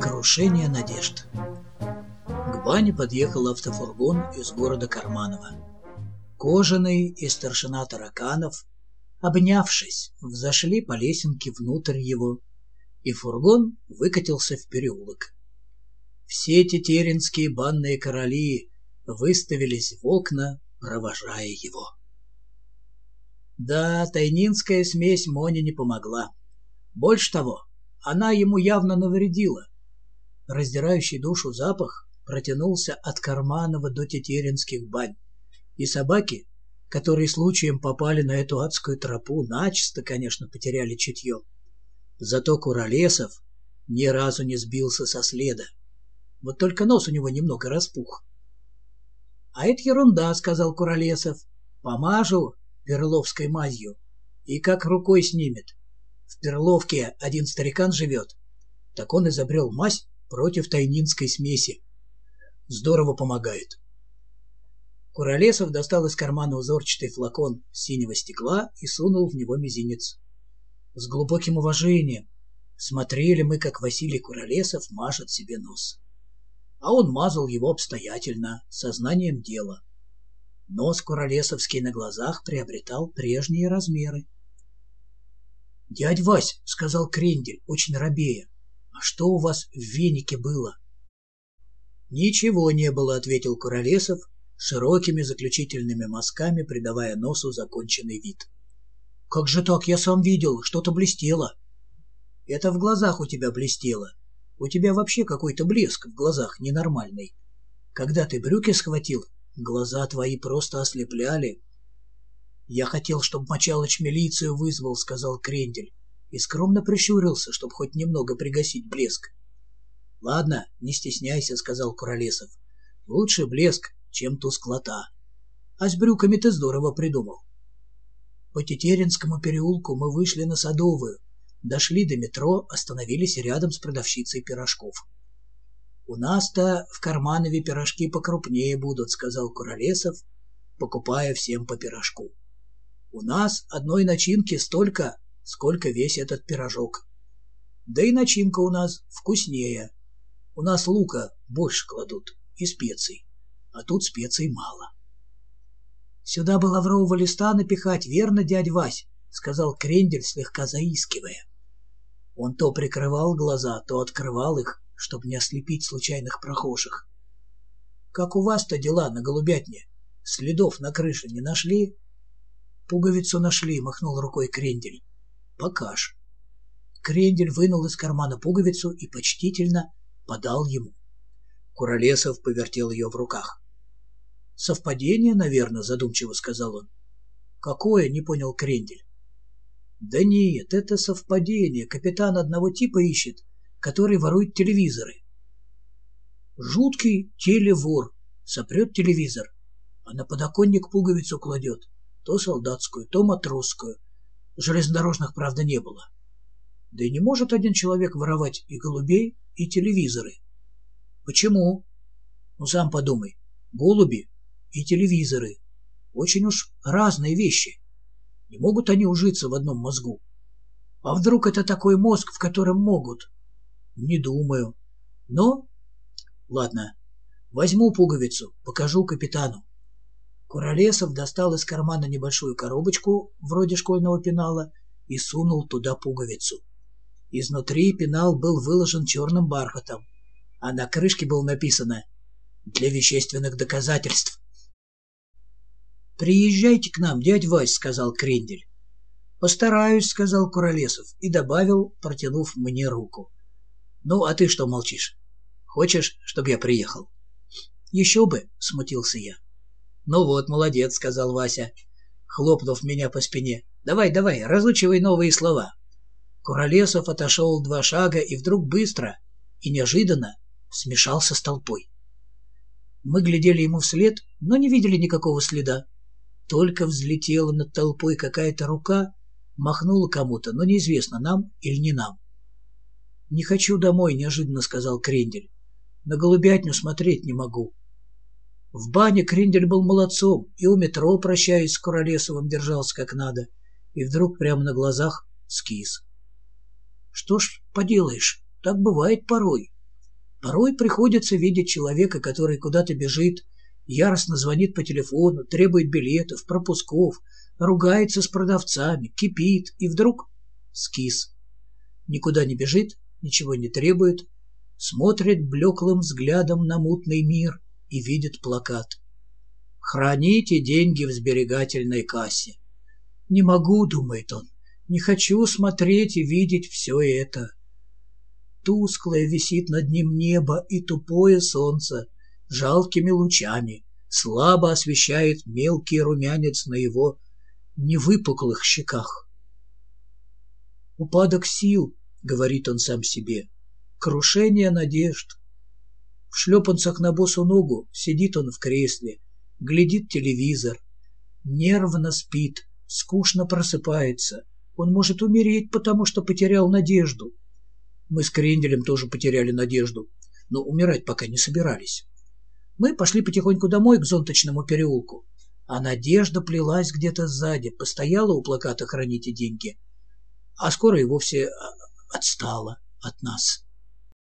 Крушение надежд К бане подъехал автофургон из города Карманова. Кожаный и старшина тараканов, обнявшись, взошли по лесенке внутрь его, и фургон выкатился в переулок. Все тетеринские банные короли выставились в окна, провожая его. Да, тайнинская смесь Моне не помогла. Больше того, она ему явно навредила. Раздирающий душу запах протянулся от Карманова до тетеринских бань, и собаки, которые случаем попали на эту адскую тропу, начисто, конечно, потеряли чутье. Зато Куролесов ни разу не сбился со следа. Вот только нос у него немного распух. — А это ерунда, — сказал Куролесов. — Помажу перловской мазью и как рукой снимет. В Перловке один старикан живет. Так он изобрел мазь против тайнинской смеси. Здорово помогает. Куролесов достал из кармана узорчатый флакон синего стекла и сунул в него мизинец. С глубоким уважением смотрели мы, как Василий Куролесов мажет себе нос а он мазал его обстоятельно, сознанием дела. Нос Куролесовский на глазах приобретал прежние размеры. — Дядь Вась, — сказал Крендель, очень робея, — а что у вас в венике было? — Ничего не было, — ответил Куролесов, широкими заключительными мазками придавая носу законченный вид. — Как же так? Я сам видел, что-то блестело. — Это в глазах у тебя блестело, у тебя вообще какой-то блеск в глазах ненормальный. Когда ты брюки схватил, глаза твои просто ослепляли. Я хотел, чтобы Мочалыч милицию вызвал, сказал Крендель, и скромно прищурился, чтобы хоть немного пригасить блеск. Ладно, не стесняйся, сказал Куролесов. Лучше блеск, чем тусклота. А с брюками ты здорово придумал. По Тетеринскому переулку мы вышли на Садовую, Дошли до метро, остановились рядом с продавщицей пирожков. «У нас-то в Карманове пирожки покрупнее будут», — сказал Куролесов, покупая всем по пирожку. «У нас одной начинки столько, сколько весь этот пирожок. Да и начинка у нас вкуснее. У нас лука больше кладут и специй, а тут специй мало». «Сюда бы лаврового листа напихать, верно, дядь Вась?» — сказал Крендель, слегка заискивая. Он то прикрывал глаза, то открывал их, чтобы не ослепить случайных прохожих. «Как у вас-то дела на голубятне? Следов на крыше не нашли?» «Пуговицу нашли», — махнул рукой Крендель. «Покаж». Крендель вынул из кармана пуговицу и почтительно подал ему. Куролесов повертел ее в руках. «Совпадение, наверное», — задумчиво сказал он. «Какое?» — не понял Крендель. Да нет, это совпадение. Капитан одного типа ищет, который ворует телевизоры. Жуткий телевор. Сопрет телевизор, а на подоконник пуговицу кладет. То солдатскую, то матросскую. Железнодорожных, правда, не было. Да и не может один человек воровать и голубей, и телевизоры. Почему? Ну, сам подумай. Голуби и телевизоры. Очень уж разные вещи. Не могут они ужиться в одном мозгу. А вдруг это такой мозг, в котором могут? Не думаю. Но... Ладно, возьму пуговицу, покажу капитану. Куролесов достал из кармана небольшую коробочку, вроде школьного пенала, и сунул туда пуговицу. Изнутри пенал был выложен черным бархатом, а на крышке было написано «Для вещественных доказательств». «Приезжайте к нам, дядь Вась», — сказал Крендель. «Постараюсь», — сказал Куролесов и добавил, протянув мне руку. «Ну, а ты что молчишь? Хочешь, чтобы я приехал?» «Еще бы», — смутился я. «Ну вот, молодец», — сказал Вася, хлопнув меня по спине. «Давай, давай, разучивай новые слова». Куролесов отошел два шага и вдруг быстро и неожиданно смешался с толпой. Мы глядели ему вслед, но не видели никакого следа. Только взлетела над толпой какая-то рука, махнула кому-то, но неизвестно, нам или не нам. «Не хочу домой», — неожиданно сказал Крендель. «На голубятню смотреть не могу». В бане Крендель был молодцом, и у метро, прощаясь с Куролесовым, держался как надо, и вдруг прямо на глазах скис. Что ж поделаешь, так бывает порой. Порой приходится видеть человека, который куда-то бежит, яростно звонит по телефону, требует билетов, пропусков, ругается с продавцами, кипит, и вдруг скис. Никуда не бежит, ничего не требует, смотрит блеклым взглядом на мутный мир и видит плакат. «Храните деньги в сберегательной кассе». «Не могу», — думает он, — «не хочу смотреть и видеть все это». Тусклое висит над ним небо и тупое солнце жалкими лучами, слабо освещает мелкий румянец на его невыпуклых щеках. «Упадок сил», — говорит он сам себе, — «крушение надежд». В шлепанцах на босу ногу сидит он в кресле, глядит телевизор, нервно спит, скучно просыпается. Он может умереть, потому что потерял надежду. Мы с Кренделем тоже потеряли надежду, но умирать пока не собирались. Мы пошли потихоньку домой к зонточному переулку, а Надежда плелась где-то сзади, постояла у плаката «Храните деньги», а скоро и вовсе а, отстала от нас.